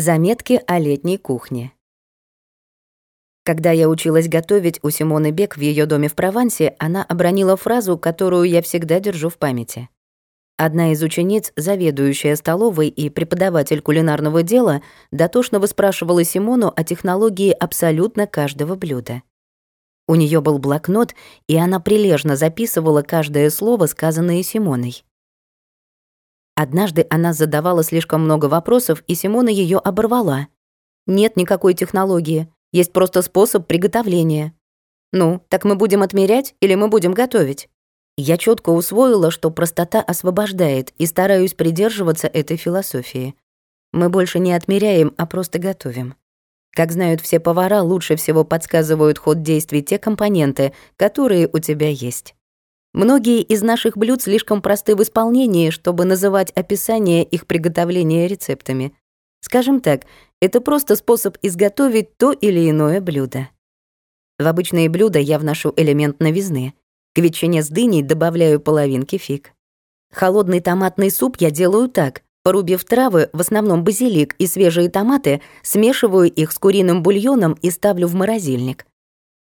Заметки о летней кухне. Когда я училась готовить у Симоны Бек в ее доме в Провансе, она обронила фразу, которую я всегда держу в памяти. Одна из учениц, заведующая столовой и преподаватель кулинарного дела, дотошно выспрашивала Симону о технологии абсолютно каждого блюда. У нее был блокнот, и она прилежно записывала каждое слово, сказанное Симоной. Однажды она задавала слишком много вопросов, и Симона ее оборвала. Нет никакой технологии, есть просто способ приготовления. Ну, так мы будем отмерять или мы будем готовить? Я четко усвоила, что простота освобождает, и стараюсь придерживаться этой философии. Мы больше не отмеряем, а просто готовим. Как знают все повара, лучше всего подсказывают ход действий те компоненты, которые у тебя есть. Многие из наших блюд слишком просты в исполнении, чтобы называть описание их приготовления рецептами. Скажем так, это просто способ изготовить то или иное блюдо. В обычные блюда я вношу элемент новизны. К ветчине с дыней добавляю половинки фиг. Холодный томатный суп я делаю так. Порубив травы, в основном базилик и свежие томаты, смешиваю их с куриным бульоном и ставлю в морозильник.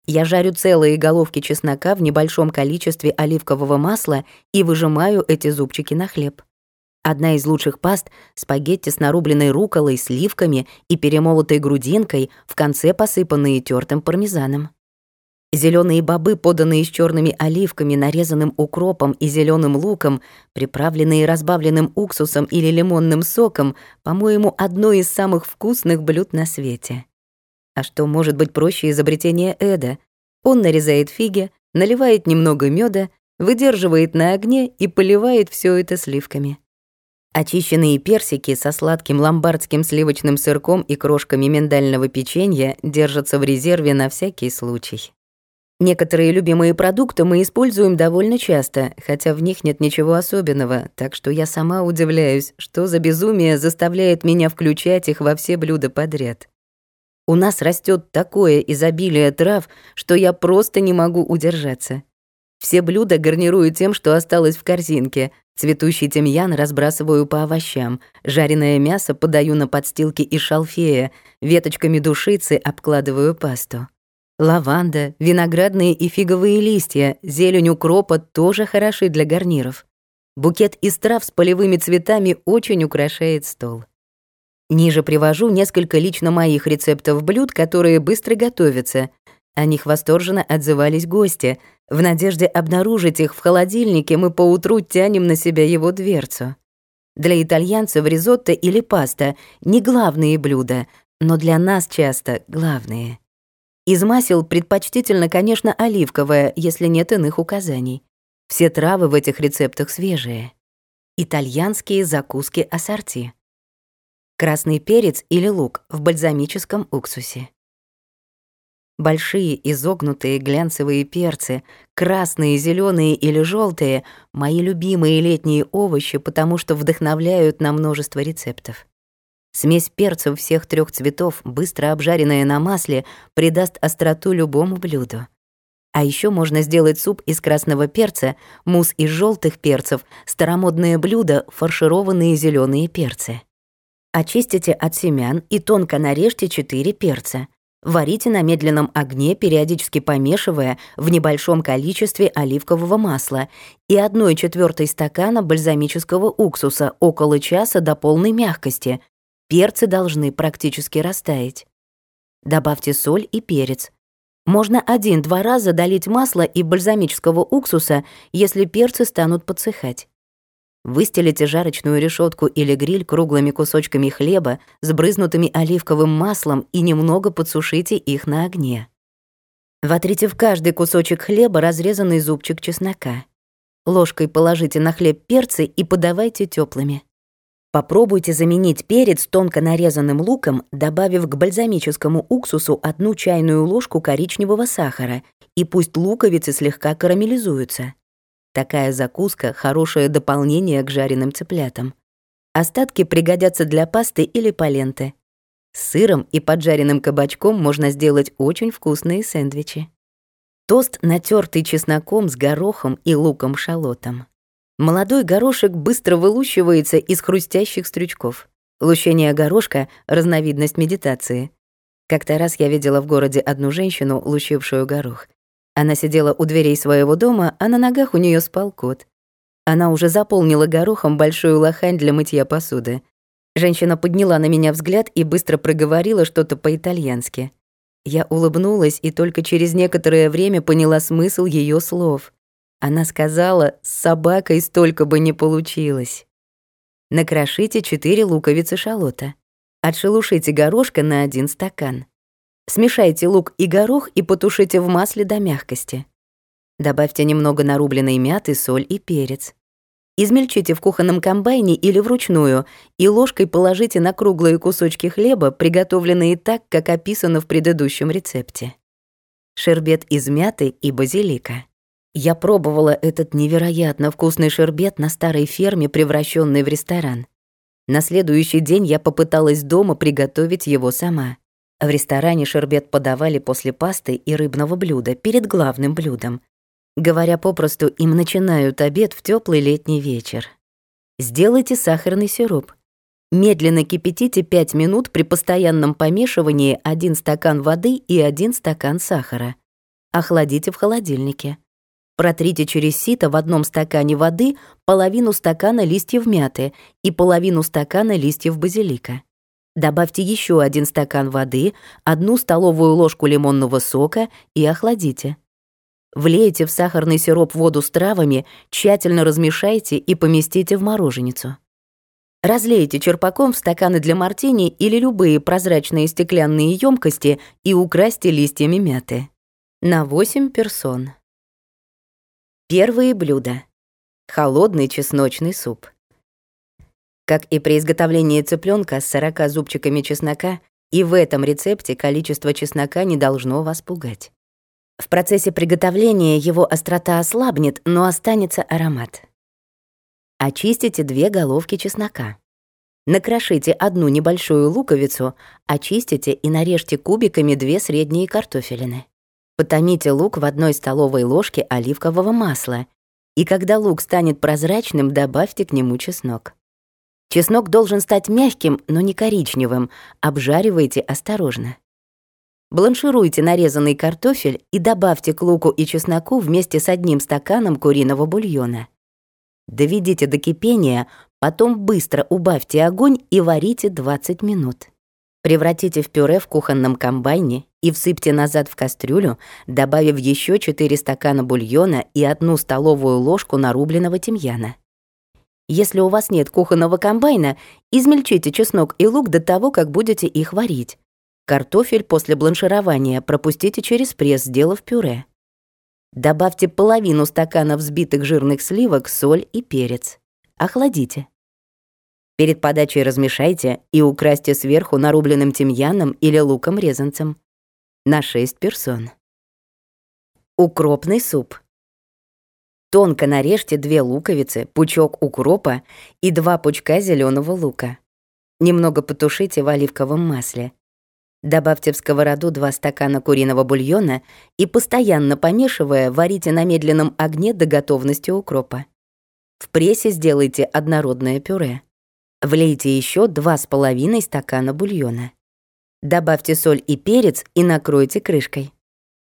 Я жарю целые головки чеснока в небольшом количестве оливкового масла и выжимаю эти зубчики на хлеб. Одна из лучших паст — спагетти с нарубленной руколой, сливками и перемолотой грудинкой, в конце посыпанные тертым пармезаном. Зеленые бобы, поданные с черными оливками, нарезанным укропом и зеленым луком, приправленные разбавленным уксусом или лимонным соком, по-моему, одно из самых вкусных блюд на свете. А что может быть проще изобретения Эда? Он нарезает фиги, наливает немного меда, выдерживает на огне и поливает все это сливками. Очищенные персики со сладким ломбардским сливочным сырком и крошками миндального печенья держатся в резерве на всякий случай. Некоторые любимые продукты мы используем довольно часто, хотя в них нет ничего особенного, так что я сама удивляюсь, что за безумие заставляет меня включать их во все блюда подряд. У нас растет такое изобилие трав, что я просто не могу удержаться. Все блюда гарнирую тем, что осталось в корзинке, Цветущий тимьян разбрасываю по овощам, жареное мясо подаю на подстилки из шалфея, веточками душицы обкладываю пасту. Лаванда, виноградные и фиговые листья, зелень укропа тоже хороши для гарниров. Букет из трав с полевыми цветами очень украшает стол. Ниже привожу несколько лично моих рецептов блюд, которые быстро готовятся. О них восторженно отзывались гости, в надежде обнаружить их в холодильнике мы поутру тянем на себя его дверцу. Для итальянцев ризотто или паста — не главные блюда, но для нас часто главные. Из масел предпочтительно, конечно, оливковое, если нет иных указаний. Все травы в этих рецептах свежие. Итальянские закуски ассорти. Красный перец или лук в бальзамическом уксусе. Большие изогнутые глянцевые перцы, красные, зеленые или желтые — мои любимые летние овощи, потому что вдохновляют на множество рецептов. Смесь перцев всех трех цветов, быстро обжаренная на масле, придаст остроту любому блюду. А еще можно сделать суп из красного перца, мусс из желтых перцев, старомодное блюдо, фаршированные зеленые перцы. Очистите от семян и тонко нарежьте 4 перца. Варите на медленном огне, периодически помешивая в небольшом количестве оливкового масла и 1 четвертой стакана бальзамического уксуса около часа до полной мягкости. Перцы должны практически растаять. Добавьте соль и перец. Можно один-два раза долить масло и бальзамического уксуса, если перцы станут подсыхать. Выстелите жарочную решетку или гриль круглыми кусочками хлеба, сбрызнутыми оливковым маслом и немного подсушите их на огне. Вотрите в каждый кусочек хлеба разрезанный зубчик чеснока. Ложкой положите на хлеб перцы и подавайте теплыми. Попробуйте заменить перец тонко нарезанным луком, добавив к бальзамическому уксусу одну чайную ложку коричневого сахара, и пусть луковицы слегка карамелизуются. Такая закуска — хорошее дополнение к жареным цыплятам. Остатки пригодятся для пасты или паленты. С сыром и поджаренным кабачком можно сделать очень вкусные сэндвичи. Тост, натертый чесноком с горохом и луком-шалотом. Молодой горошек быстро вылущивается из хрустящих стрючков. Лущение горошка — разновидность медитации. Как-то раз я видела в городе одну женщину, лущившую горох. Она сидела у дверей своего дома, а на ногах у нее спал кот. Она уже заполнила горохом большую лохань для мытья посуды. Женщина подняла на меня взгляд и быстро проговорила что-то по-итальянски. Я улыбнулась и только через некоторое время поняла смысл ее слов. Она сказала, с собакой столько бы не получилось. Накрошите 4 луковицы шалота. Отшелушите горошка на один стакан. Смешайте лук и горох и потушите в масле до мягкости. Добавьте немного нарубленной мяты, соль и перец. Измельчите в кухонном комбайне или вручную и ложкой положите на круглые кусочки хлеба, приготовленные так, как описано в предыдущем рецепте. Шербет из мяты и базилика. Я пробовала этот невероятно вкусный шербет на старой ферме, превращенный в ресторан. На следующий день я попыталась дома приготовить его сама. В ресторане шербет подавали после пасты и рыбного блюда перед главным блюдом. Говоря попросту, им начинают обед в теплый летний вечер. Сделайте сахарный сироп. Медленно кипятите 5 минут при постоянном помешивании 1 стакан воды и 1 стакан сахара. Охладите в холодильнике. Протрите через сито в одном стакане воды половину стакана листьев мяты и половину стакана листьев базилика. Добавьте еще один стакан воды, одну столовую ложку лимонного сока и охладите. Влейте в сахарный сироп воду с травами, тщательно размешайте и поместите в мороженицу. Разлейте черпаком в стаканы для мартини или любые прозрачные стеклянные емкости и украсьте листьями мяты. На 8 персон. Первые блюда. Холодный чесночный суп. Как и при изготовлении цыпленка с 40 зубчиками чеснока, и в этом рецепте количество чеснока не должно вас пугать. В процессе приготовления его острота ослабнет, но останется аромат. Очистите две головки чеснока. Накрошите одну небольшую луковицу, очистите и нарежьте кубиками две средние картофелины. Потомите лук в одной столовой ложке оливкового масла, и когда лук станет прозрачным, добавьте к нему чеснок. Чеснок должен стать мягким, но не коричневым, обжаривайте осторожно. Бланшируйте нарезанный картофель и добавьте к луку и чесноку вместе с одним стаканом куриного бульона. Доведите до кипения, потом быстро убавьте огонь и варите 20 минут. Превратите в пюре в кухонном комбайне и всыпьте назад в кастрюлю, добавив еще 4 стакана бульона и одну столовую ложку нарубленного тимьяна. Если у вас нет кухонного комбайна, измельчите чеснок и лук до того, как будете их варить. Картофель после бланширования пропустите через пресс, сделав пюре. Добавьте половину стакана взбитых жирных сливок, соль и перец. Охладите. Перед подачей размешайте и украсьте сверху нарубленным тимьяном или луком-резанцем. На 6 персон. Укропный суп. Тонко нарежьте две луковицы, пучок укропа и два пучка зеленого лука. Немного потушите в оливковом масле. Добавьте в сковороду два стакана куриного бульона и, постоянно помешивая, варите на медленном огне до готовности укропа. В прессе сделайте однородное пюре. Влейте еще 2,5 стакана бульона. Добавьте соль и перец и накройте крышкой.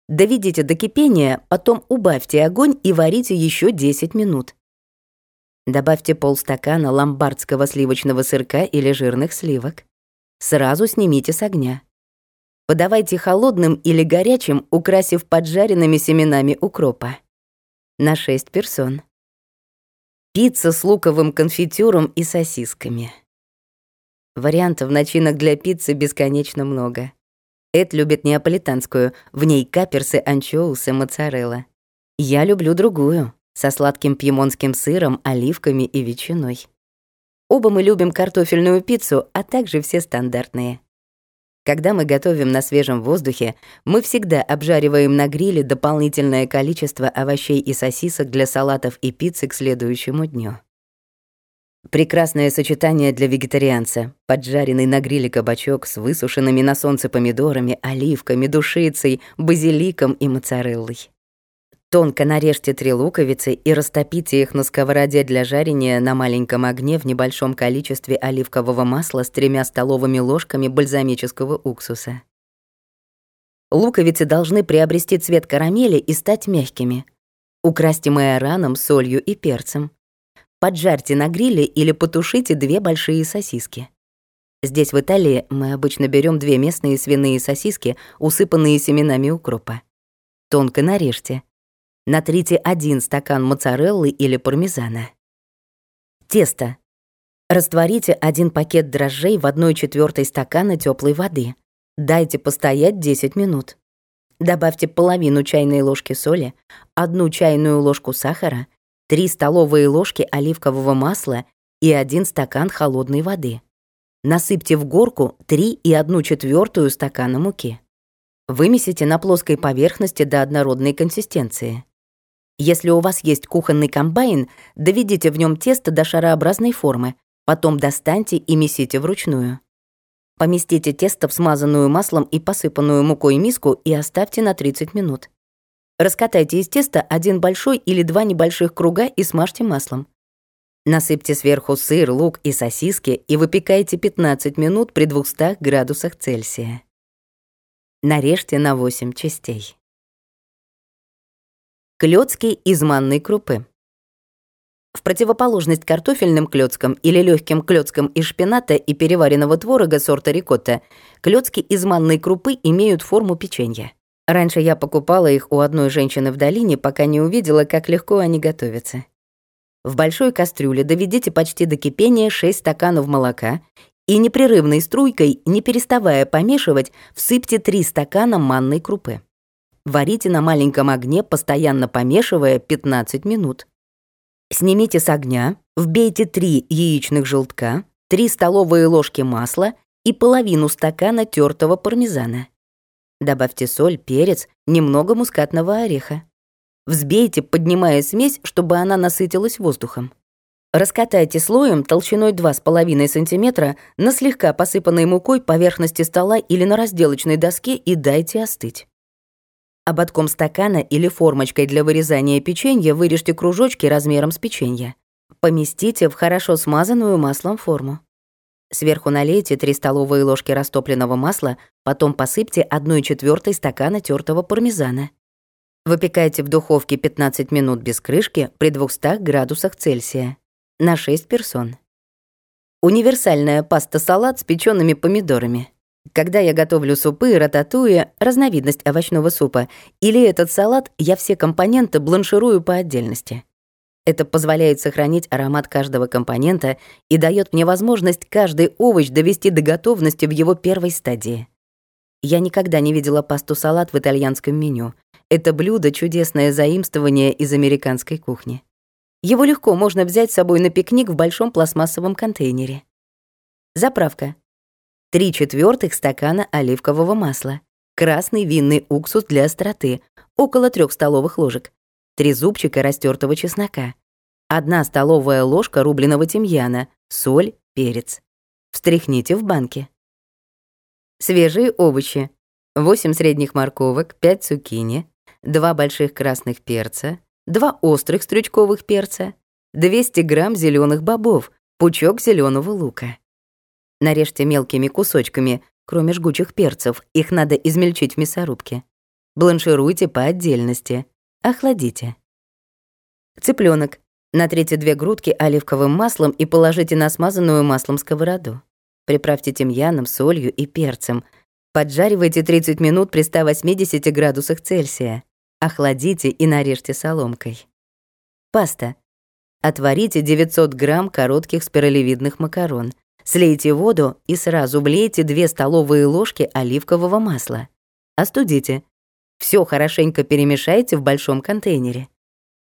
Доведите до кипения, потом убавьте огонь и варите еще 10 минут. Добавьте полстакана ломбардского сливочного сырка или жирных сливок. Сразу снимите с огня. Подавайте холодным или горячим, украсив поджаренными семенами укропа. На 6 персон. Пицца с луковым конфитюром и сосисками. Вариантов начинок для пиццы бесконечно много. Эд любит неаполитанскую, в ней каперсы, анчоусы, моцарелла. Я люблю другую, со сладким пьемонским сыром, оливками и ветчиной. Оба мы любим картофельную пиццу, а также все стандартные. Когда мы готовим на свежем воздухе, мы всегда обжариваем на гриле дополнительное количество овощей и сосисок для салатов и пиццы к следующему дню. Прекрасное сочетание для вегетарианца. Поджаренный на гриле кабачок с высушенными на солнце помидорами, оливками, душицей, базиликом и моцареллой. Тонко нарежьте три луковицы и растопите их на сковороде для жарения на маленьком огне в небольшом количестве оливкового масла с тремя столовыми ложками бальзамического уксуса. Луковицы должны приобрести цвет карамели и стать мягкими. Украсьте майораном, солью и перцем. Поджарьте на гриле или потушите две большие сосиски. Здесь, в Италии, мы обычно берем две местные свиные сосиски, усыпанные семенами укропа. Тонко нарежьте. Натрите один стакан моцареллы или пармезана. Тесто. Растворите один пакет дрожжей в 1 четвертой стакана теплой воды. Дайте постоять 10 минут. Добавьте половину чайной ложки соли, одну чайную ложку сахара, 3 столовые ложки оливкового масла и 1 стакан холодной воды. Насыпьте в горку 3 и 1 четвертую стакана муки. Вымесите на плоской поверхности до однородной консистенции. Если у вас есть кухонный комбайн, доведите в нем тесто до шарообразной формы, потом достаньте и месите вручную. Поместите тесто в смазанную маслом и посыпанную мукой миску и оставьте на 30 минут. Раскатайте из теста один большой или два небольших круга и смажьте маслом. Насыпьте сверху сыр, лук и сосиски и выпекайте 15 минут при 200 градусах Цельсия. Нарежьте на 8 частей. Клёцки из манной крупы. В противоположность картофельным клёцкам или легким клёцкам из шпината и переваренного творога сорта рикотта, клёцки из манной крупы имеют форму печенья. Раньше я покупала их у одной женщины в долине, пока не увидела, как легко они готовятся. В большой кастрюле доведите почти до кипения 6 стаканов молока и непрерывной струйкой, не переставая помешивать, всыпьте 3 стакана манной крупы. Варите на маленьком огне, постоянно помешивая 15 минут. Снимите с огня, вбейте 3 яичных желтка, 3 столовые ложки масла и половину стакана тертого пармезана. Добавьте соль, перец, немного мускатного ореха. Взбейте, поднимая смесь, чтобы она насытилась воздухом. Раскатайте слоем толщиной 2,5 см на слегка посыпанной мукой поверхности стола или на разделочной доске и дайте остыть. Ободком стакана или формочкой для вырезания печенья вырежьте кружочки размером с печенье. Поместите в хорошо смазанную маслом форму. Сверху налейте 3 столовые ложки растопленного масла, потом посыпьте 1 четвертой стакана тертого пармезана. Выпекайте в духовке 15 минут без крышки при 200 градусах Цельсия на 6 персон. Универсальная паста-салат с печёными помидорами. Когда я готовлю супы, рататуя, разновидность овощного супа, или этот салат, я все компоненты бланширую по отдельности. Это позволяет сохранить аромат каждого компонента и дает мне возможность каждый овощ довести до готовности в его первой стадии. Я никогда не видела пасту-салат в итальянском меню. Это блюдо — чудесное заимствование из американской кухни. Его легко можно взять с собой на пикник в большом пластмассовом контейнере. Заправка. 3 четвертых стакана оливкового масла, красный винный уксус для остроты, около 3 столовых ложек, 3 зубчика растертого чеснока, 1 столовая ложка рубленого тимьяна, соль, перец. Встряхните в банке. Свежие овощи. 8 средних морковок, 5 цукини, 2 больших красных перца, 2 острых стручковых перца, 200 грамм зеленых бобов, пучок зеленого лука. Нарежьте мелкими кусочками, кроме жгучих перцев, их надо измельчить в мясорубке. Бланшируйте по отдельности. Охладите. Цыпленок. Натрите две грудки оливковым маслом и положите на смазанную маслом сковороду. Приправьте тимьяном, солью и перцем. Поджаривайте 30 минут при 180 градусах Цельсия. Охладите и нарежьте соломкой. Паста. Отварите 900 грамм коротких спиралевидных макарон — Слейте воду и сразу влейте 2 столовые ложки оливкового масла. Остудите. Все хорошенько перемешайте в большом контейнере.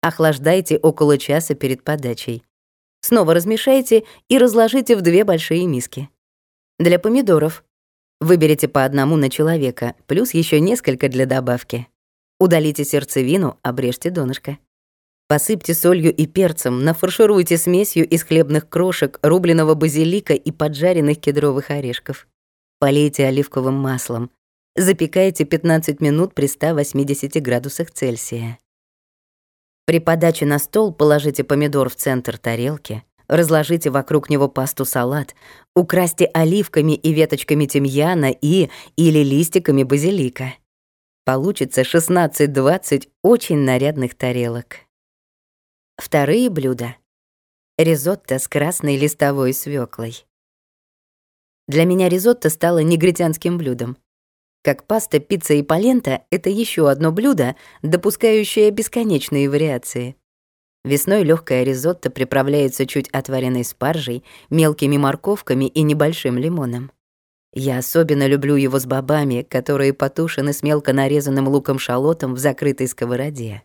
Охлаждайте около часа перед подачей. Снова размешайте и разложите в две большие миски. Для помидоров выберите по одному на человека, плюс еще несколько для добавки. Удалите сердцевину, обрежьте донышко. Посыпьте солью и перцем, нафаршируйте смесью из хлебных крошек, рубленого базилика и поджаренных кедровых орешков. Полейте оливковым маслом. Запекайте 15 минут при 180 градусах Цельсия. При подаче на стол положите помидор в центр тарелки, разложите вокруг него пасту салат, украсьте оливками и веточками тимьяна и или листиками базилика. Получится 16-20 очень нарядных тарелок. Вторые блюда. Ризотто с красной листовой свеклой. Для меня ризотто стало негритянским блюдом. Как паста, пицца и полента — это еще одно блюдо, допускающее бесконечные вариации. Весной легкое ризотто приправляется чуть отваренной спаржей, мелкими морковками и небольшим лимоном. Я особенно люблю его с бобами, которые потушены с мелко нарезанным луком-шалотом в закрытой сковороде.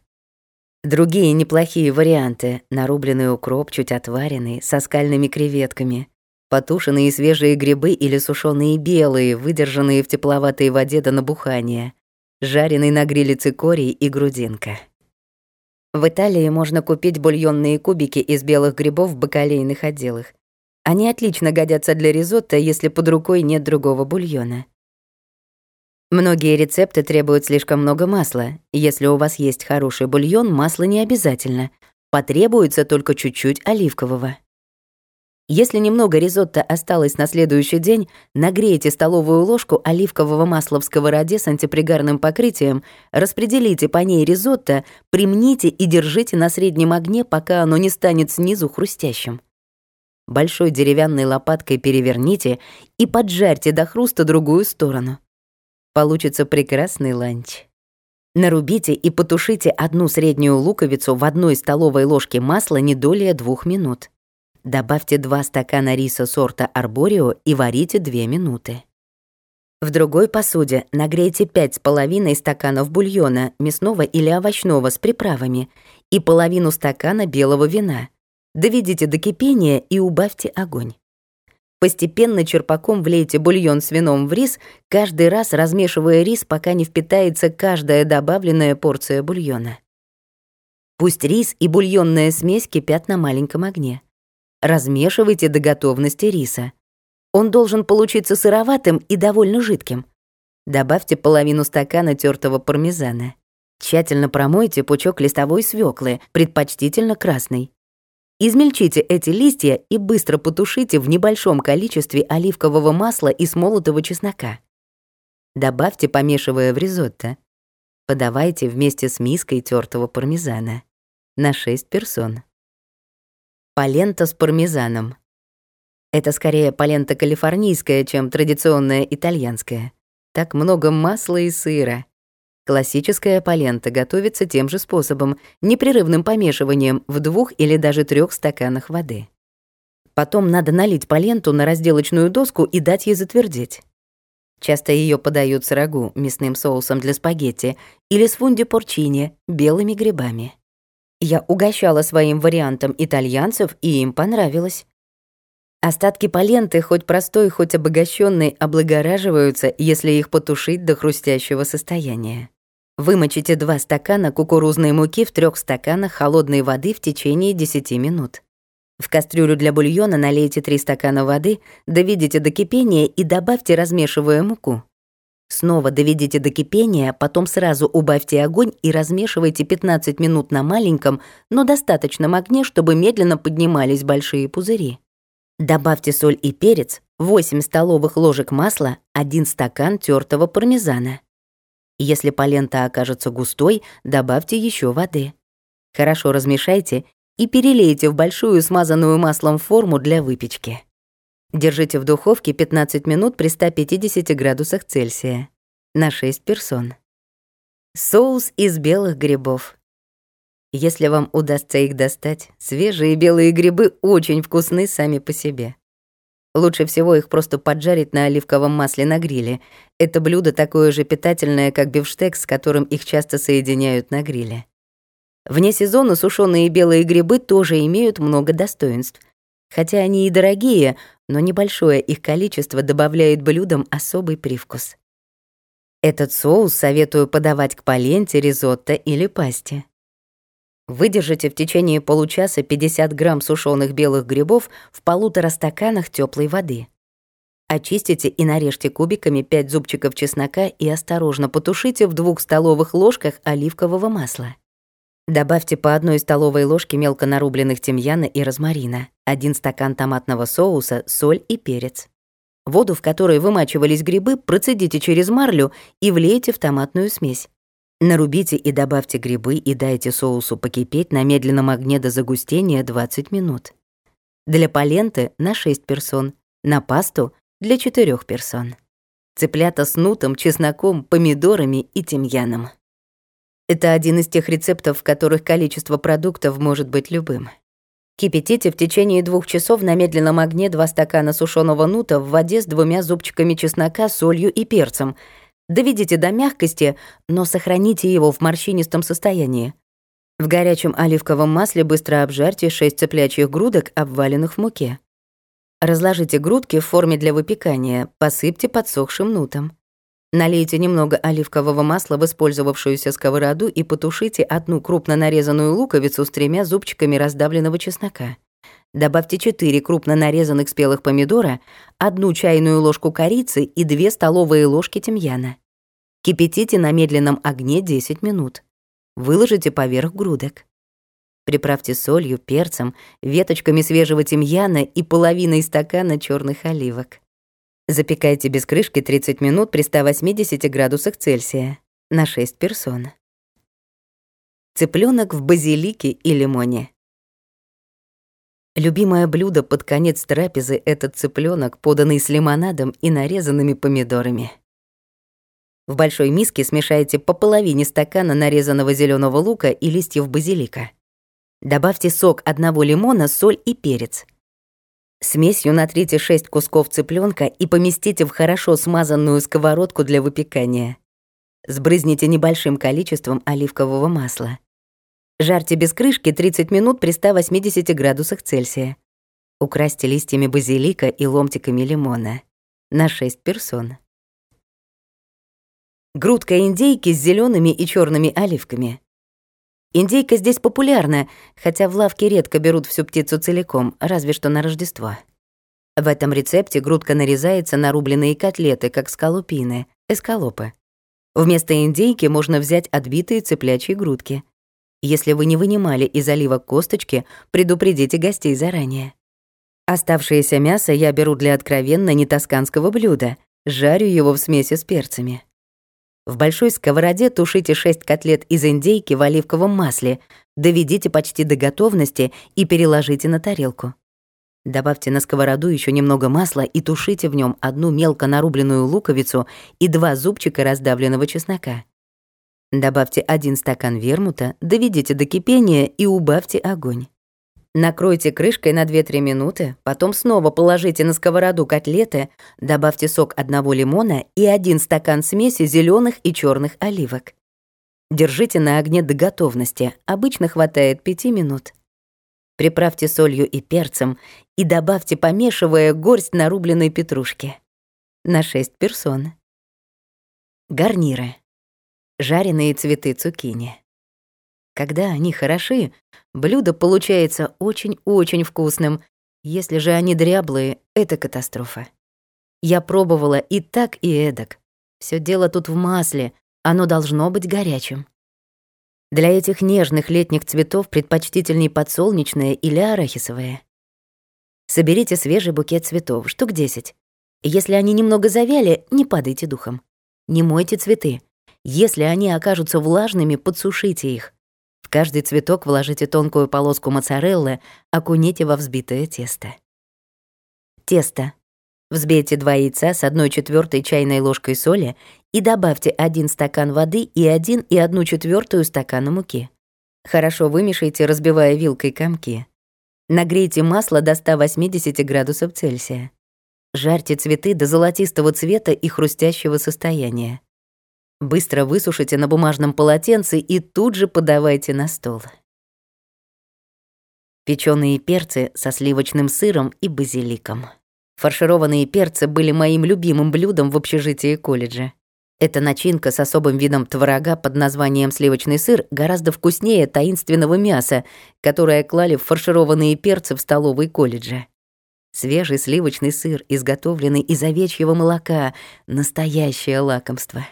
Другие неплохие варианты — нарубленный укроп, чуть отваренный, со скальными креветками, потушенные свежие грибы или сушеные белые, выдержанные в тепловатой воде до набухания, жареный на гриле цикорий и грудинка. В Италии можно купить бульонные кубики из белых грибов в бакалейных отделах. Они отлично годятся для ризотто, если под рукой нет другого бульона. Многие рецепты требуют слишком много масла. Если у вас есть хороший бульон, масла не обязательно. Потребуется только чуть-чуть оливкового. Если немного ризотто осталось на следующий день, нагрейте столовую ложку оливкового масла в сковороде с антипригарным покрытием, распределите по ней ризотто, примните и держите на среднем огне, пока оно не станет снизу хрустящим. Большой деревянной лопаткой переверните и поджарьте до хруста другую сторону. Получится прекрасный ланч. Нарубите и потушите одну среднюю луковицу в одной столовой ложке масла не долее двух минут. Добавьте 2 стакана риса сорта арборио и варите 2 минуты. В другой посуде нагрейте 5,5 стаканов бульона, мясного или овощного с приправами, и половину стакана белого вина. Доведите до кипения и убавьте огонь. Постепенно черпаком влейте бульон с вином в рис, каждый раз размешивая рис, пока не впитается каждая добавленная порция бульона. Пусть рис и бульонная смесь кипят на маленьком огне. Размешивайте до готовности риса. Он должен получиться сыроватым и довольно жидким. Добавьте половину стакана тертого пармезана. Тщательно промойте пучок листовой свеклы, предпочтительно красный. Измельчите эти листья и быстро потушите в небольшом количестве оливкового масла и смолотого чеснока. Добавьте, помешивая в ризотто. Подавайте вместе с миской тертого пармезана. На 6 персон. Полента с пармезаном. Это скорее полента калифорнийская, чем традиционная итальянская. Так много масла и сыра. Классическая полента готовится тем же способом, непрерывным помешиванием в двух или даже трех стаканах воды. Потом надо налить поленту на разделочную доску и дать ей затвердеть. Часто ее подают с рагу, мясным соусом для спагетти, или с фунди порчини, белыми грибами. Я угощала своим вариантом итальянцев, и им понравилось. Остатки поленты, хоть простой, хоть обогащенной, облагораживаются, если их потушить до хрустящего состояния. Вымочите 2 стакана кукурузной муки в трех стаканах холодной воды в течение 10 минут. В кастрюлю для бульона налейте 3 стакана воды, доведите до кипения и добавьте, размешивая муку. Снова доведите до кипения, потом сразу убавьте огонь и размешивайте 15 минут на маленьком, но достаточном огне, чтобы медленно поднимались большие пузыри. Добавьте соль и перец, 8 столовых ложек масла, 1 стакан тертого пармезана. Если полента окажется густой, добавьте еще воды. Хорошо размешайте и перелейте в большую смазанную маслом форму для выпечки. Держите в духовке 15 минут при 150 градусах Цельсия. На 6 персон. Соус из белых грибов. Если вам удастся их достать, свежие белые грибы очень вкусны сами по себе. Лучше всего их просто поджарить на оливковом масле на гриле. Это блюдо такое же питательное, как бифштекс, с которым их часто соединяют на гриле. Вне сезона сушеные белые грибы тоже имеют много достоинств. Хотя они и дорогие, но небольшое их количество добавляет блюдам особый привкус. Этот соус советую подавать к поленте, ризотто или пасте. Выдержите в течение получаса 50 грамм сушеных белых грибов в полутора стаканах теплой воды. Очистите и нарежьте кубиками 5 зубчиков чеснока и осторожно потушите в двух столовых ложках оливкового масла. Добавьте по одной столовой ложке мелко нарубленных тимьяна и розмарина, один стакан томатного соуса, соль и перец. Воду, в которой вымачивались грибы, процедите через марлю и влейте в томатную смесь. Нарубите и добавьте грибы и дайте соусу покипеть на медленном огне до загустения 20 минут. Для паленты на 6 персон, на пасту для 4 персон. Цыплята с нутом, чесноком, помидорами и тимьяном. Это один из тех рецептов, в которых количество продуктов может быть любым. Кипятите в течение двух часов на медленном огне два стакана сушеного нута в воде с двумя зубчиками чеснока, солью и перцем. Доведите до мягкости, но сохраните его в морщинистом состоянии. В горячем оливковом масле быстро обжарьте 6 цыплячьих грудок, обваленных в муке. Разложите грудки в форме для выпекания, посыпьте подсохшим нутом. Налейте немного оливкового масла в использовавшуюся сковороду и потушите одну крупно нарезанную луковицу с тремя зубчиками раздавленного чеснока. Добавьте 4 крупно нарезанных спелых помидора, одну чайную ложку корицы и 2 столовые ложки тимьяна. Кипятите на медленном огне 10 минут. Выложите поверх грудок. Приправьте солью, перцем, веточками свежего тимьяна и половиной стакана черных оливок. Запекайте без крышки 30 минут при 180 градусах Цельсия на 6 персон. Цыпленок в базилике и лимоне. Любимое блюдо под конец трапезы — это цыпленок, поданный с лимонадом и нарезанными помидорами. В большой миске смешайте по половине стакана нарезанного зеленого лука и листьев базилика. Добавьте сок одного лимона, соль и перец. Смесью натрите 6 кусков цыпленка и поместите в хорошо смазанную сковородку для выпекания. Сбрызните небольшим количеством оливкового масла. Жарьте без крышки 30 минут при 180 градусах Цельсия. Украсьте листьями базилика и ломтиками лимона. На 6 персон. Грудка индейки с зелеными и черными оливками. Индейка здесь популярна, хотя в лавке редко берут всю птицу целиком, разве что на Рождество. В этом рецепте грудка нарезается на рубленые котлеты, как скалупины, эскалопы. Вместо индейки можно взять отбитые цыплячьи грудки. Если вы не вынимали из оливок косточки, предупредите гостей заранее. Оставшееся мясо я беру для откровенно нетосканского блюда, жарю его в смеси с перцами. В большой сковороде тушите 6 котлет из индейки в оливковом масле, доведите почти до готовности и переложите на тарелку. Добавьте на сковороду еще немного масла и тушите в нем одну мелко нарубленную луковицу и два зубчика раздавленного чеснока. Добавьте один стакан вермута, доведите до кипения и убавьте огонь. Накройте крышкой на 2-3 минуты, потом снова положите на сковороду котлеты, добавьте сок одного лимона и один стакан смеси зеленых и черных оливок. Держите на огне до готовности, обычно хватает 5 минут. Приправьте солью и перцем и добавьте, помешивая, горсть нарубленной петрушки. На 6 персон. Гарниры. Жареные цветы цукини. Когда они хороши, блюдо получается очень-очень вкусным. Если же они дряблые, это катастрофа. Я пробовала и так, и эдак. Все дело тут в масле, оно должно быть горячим. Для этих нежных летних цветов предпочтительней подсолнечное или арахисовое. Соберите свежий букет цветов, штук 10. Если они немного завяли, не падайте духом. Не мойте цветы. Если они окажутся влажными, подсушите их каждый цветок вложите тонкую полоску моцареллы, окуните во взбитое тесто. Тесто. Взбейте два яйца с 1 четвертой чайной ложкой соли и добавьте 1 стакан воды и 1 и 1 четвертую стакана муки. Хорошо вымешайте, разбивая вилкой комки. Нагрейте масло до 180 градусов Цельсия. Жарьте цветы до золотистого цвета и хрустящего состояния. Быстро высушите на бумажном полотенце и тут же подавайте на стол. Печёные перцы со сливочным сыром и базиликом. Фаршированные перцы были моим любимым блюдом в общежитии колледжа. Эта начинка с особым видом творога под названием сливочный сыр гораздо вкуснее таинственного мяса, которое клали в фаршированные перцы в столовой колледжа. Свежий сливочный сыр, изготовленный из овечьего молока, настоящее лакомство.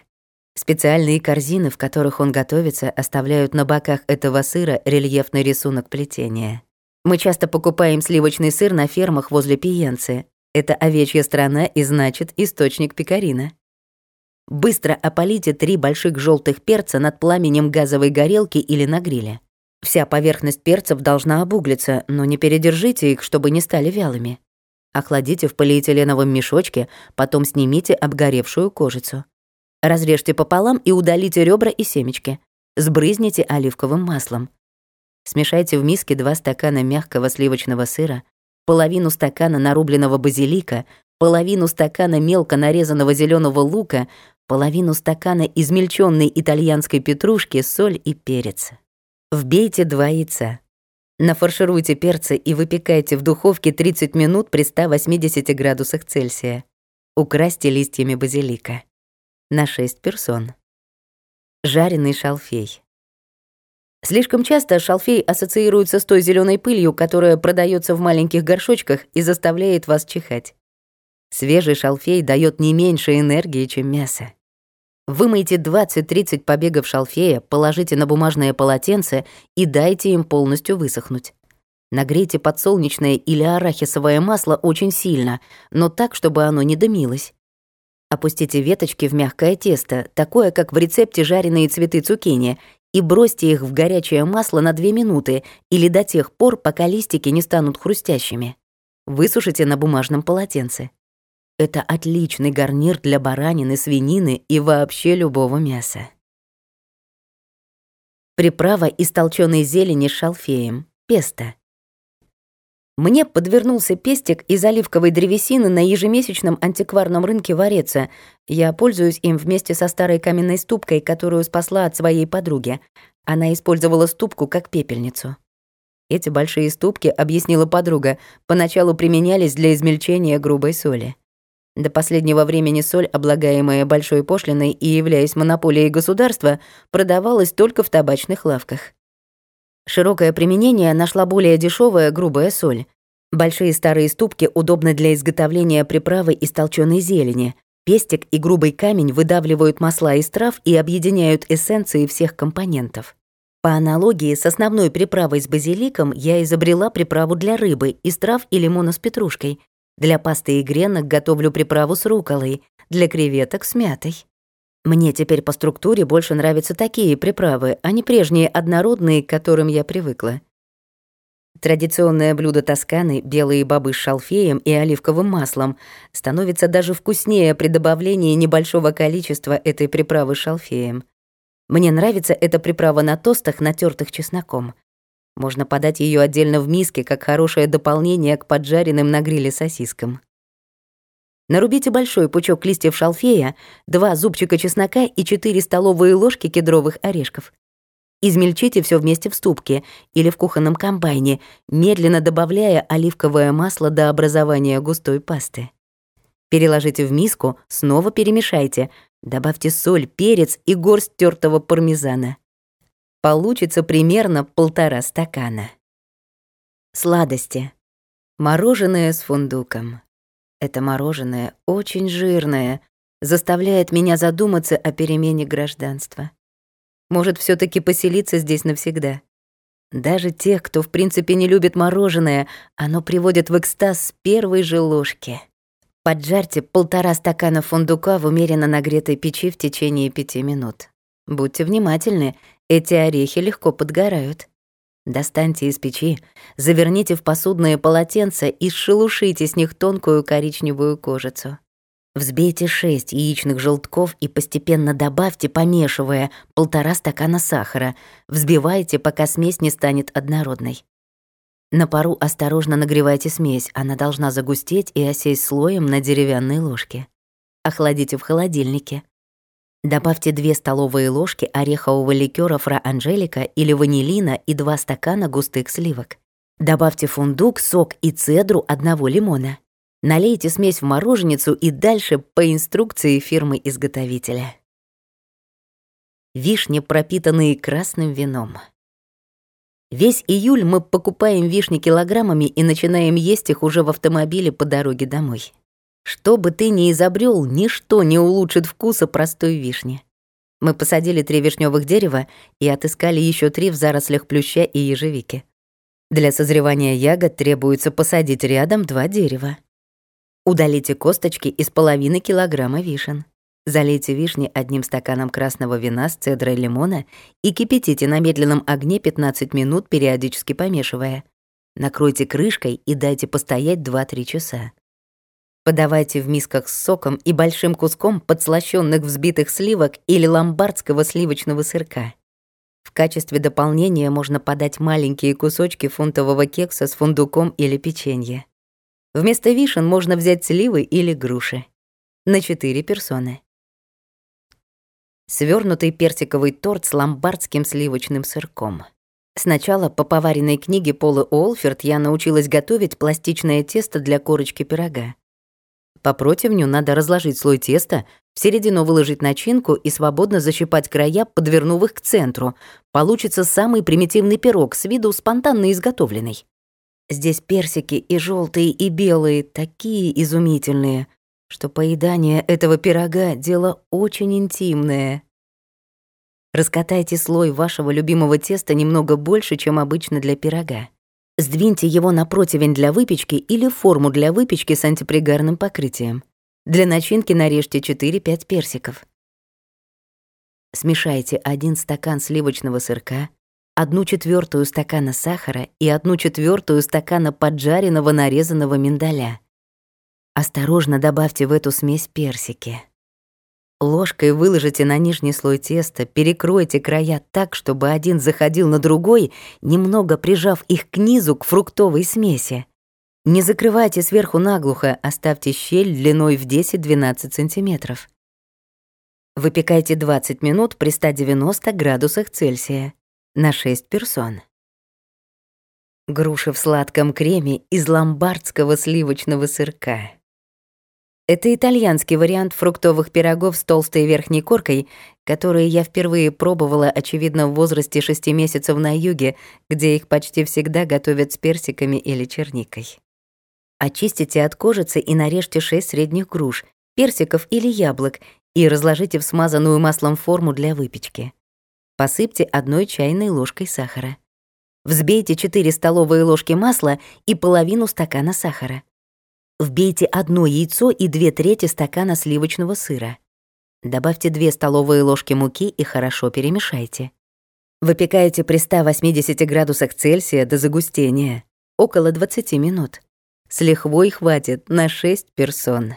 Специальные корзины, в которых он готовится, оставляют на боках этого сыра рельефный рисунок плетения. Мы часто покупаем сливочный сыр на фермах возле Пиенцы. Это овечья страна и значит источник пекарина. Быстро опалите три больших желтых перца над пламенем газовой горелки или на гриле. Вся поверхность перцев должна обуглиться, но не передержите их, чтобы не стали вялыми. Охладите в полиэтиленовом мешочке, потом снимите обгоревшую кожицу. Разрежьте пополам и удалите ребра и семечки. Сбрызните оливковым маслом. Смешайте в миске два стакана мягкого сливочного сыра, половину стакана нарубленного базилика, половину стакана мелко нарезанного зеленого лука, половину стакана измельченной итальянской петрушки, соль и перец. Вбейте два яйца. Нафаршируйте перцы и выпекайте в духовке 30 минут при 180 градусах Цельсия. Украсьте листьями базилика на 6 персон. Жареный шалфей. Слишком часто шалфей ассоциируется с той зеленой пылью, которая продается в маленьких горшочках и заставляет вас чихать. Свежий шалфей дает не меньше энергии, чем мясо. Вымойте 20-30 побегов шалфея, положите на бумажное полотенце и дайте им полностью высохнуть. Нагрейте подсолнечное или арахисовое масло очень сильно, но так, чтобы оно не дымилось. Опустите веточки в мягкое тесто, такое, как в рецепте жареные цветы цукини, и бросьте их в горячее масло на 2 минуты или до тех пор, пока листики не станут хрустящими. Высушите на бумажном полотенце. Это отличный гарнир для баранины, свинины и вообще любого мяса. Приправа из толчёной зелени с шалфеем. Песто. Мне подвернулся пестик из оливковой древесины на ежемесячном антикварном рынке в Ореце. Я пользуюсь им вместе со старой каменной ступкой, которую спасла от своей подруги. Она использовала ступку как пепельницу. Эти большие ступки, объяснила подруга, поначалу применялись для измельчения грубой соли. До последнего времени соль, облагаемая большой пошлиной и являясь монополией государства, продавалась только в табачных лавках. Широкое применение нашла более дешевая грубая соль. Большие старые ступки удобны для изготовления приправы из толчёной зелени. Пестик и грубый камень выдавливают масла из трав и объединяют эссенции всех компонентов. По аналогии с основной приправой с базиликом я изобрела приправу для рыбы из трав и лимона с петрушкой. Для пасты и гренок готовлю приправу с руколой, для креветок с мятой. Мне теперь по структуре больше нравятся такие приправы, а не прежние однородные, к которым я привыкла. Традиционное блюдо Тосканы, белые бобы с шалфеем и оливковым маслом, становится даже вкуснее при добавлении небольшого количества этой приправы шалфеем. Мне нравится эта приправа на тостах, натертых чесноком. Можно подать ее отдельно в миске, как хорошее дополнение к поджаренным на гриле сосискам. Нарубите большой пучок листьев шалфея, два зубчика чеснока и 4 столовые ложки кедровых орешков. Измельчите все вместе в ступке или в кухонном комбайне, медленно добавляя оливковое масло до образования густой пасты. Переложите в миску, снова перемешайте, добавьте соль, перец и горсть тертого пармезана. Получится примерно полтора стакана. Сладости. Мороженое с фундуком. Это мороженое очень жирное, заставляет меня задуматься о перемене гражданства. Может, все таки поселиться здесь навсегда. Даже тех, кто в принципе не любит мороженое, оно приводит в экстаз с первой же ложки. Поджарьте полтора стакана фундука в умеренно нагретой печи в течение пяти минут. Будьте внимательны, эти орехи легко подгорают. Достаньте из печи, заверните в посудное полотенце и шелушите с них тонкую коричневую кожицу. Взбейте 6 яичных желтков и постепенно добавьте, помешивая, полтора стакана сахара. Взбивайте, пока смесь не станет однородной. На пару осторожно нагревайте смесь, она должна загустеть и осесть слоем на деревянной ложке. Охладите в холодильнике. Добавьте 2 столовые ложки орехового ликера Фра Анжелика или ванилина и 2 стакана густых сливок. Добавьте фундук, сок и цедру одного лимона. Налейте смесь в мороженицу и дальше по инструкции фирмы-изготовителя. Вишни, пропитанные красным вином. Весь июль мы покупаем вишни килограммами и начинаем есть их уже в автомобиле по дороге домой. Что бы ты ни изобрел, ничто не улучшит вкуса простой вишни. Мы посадили три вишневых дерева и отыскали еще три в зарослях плюща и ежевики. Для созревания ягод требуется посадить рядом два дерева. Удалите косточки из половины килограмма вишен. Залейте вишни одним стаканом красного вина с цедрой лимона и кипятите на медленном огне 15 минут, периодически помешивая. Накройте крышкой и дайте постоять 2-3 часа. Подавайте в мисках с соком и большим куском подслащённых взбитых сливок или ломбардского сливочного сырка. В качестве дополнения можно подать маленькие кусочки фунтового кекса с фундуком или печенье. Вместо вишен можно взять сливы или груши. На 4 персоны. Свернутый персиковый торт с ломбардским сливочным сырком. Сначала по поваренной книге Полы Олферт я научилась готовить пластичное тесто для корочки пирога. По противню надо разложить слой теста, в середину выложить начинку и свободно защипать края, подвернув их к центру. Получится самый примитивный пирог, с виду спонтанно изготовленный. Здесь персики и желтые, и белые, такие изумительные, что поедание этого пирога — дело очень интимное. Раскатайте слой вашего любимого теста немного больше, чем обычно для пирога. Сдвиньте его на противень для выпечки или форму для выпечки с антипригарным покрытием. Для начинки нарежьте 4-5 персиков. Смешайте 1 стакан сливочного сырка, 1 четвертую стакана сахара и 1 четвертую стакана поджаренного нарезанного миндаля. Осторожно добавьте в эту смесь персики. Ложкой выложите на нижний слой теста, перекройте края так, чтобы один заходил на другой, немного прижав их к низу к фруктовой смеси. Не закрывайте сверху наглухо, оставьте щель длиной в 10-12 сантиметров. Выпекайте 20 минут при 190 градусах Цельсия на 6 персон. Груши в сладком креме из ломбардского сливочного сырка. Это итальянский вариант фруктовых пирогов с толстой верхней коркой, которые я впервые пробовала, очевидно, в возрасте шести месяцев на юге, где их почти всегда готовят с персиками или черникой. Очистите от кожицы и нарежьте 6 средних груш, персиков или яблок и разложите в смазанную маслом форму для выпечки. Посыпьте одной чайной ложкой сахара. Взбейте 4 столовые ложки масла и половину стакана сахара. Вбейте одно яйцо и две трети стакана сливочного сыра. Добавьте 2 столовые ложки муки и хорошо перемешайте. Выпекайте при 180 градусах Цельсия до загустения, около 20 минут. С лихвой хватит на 6 персон.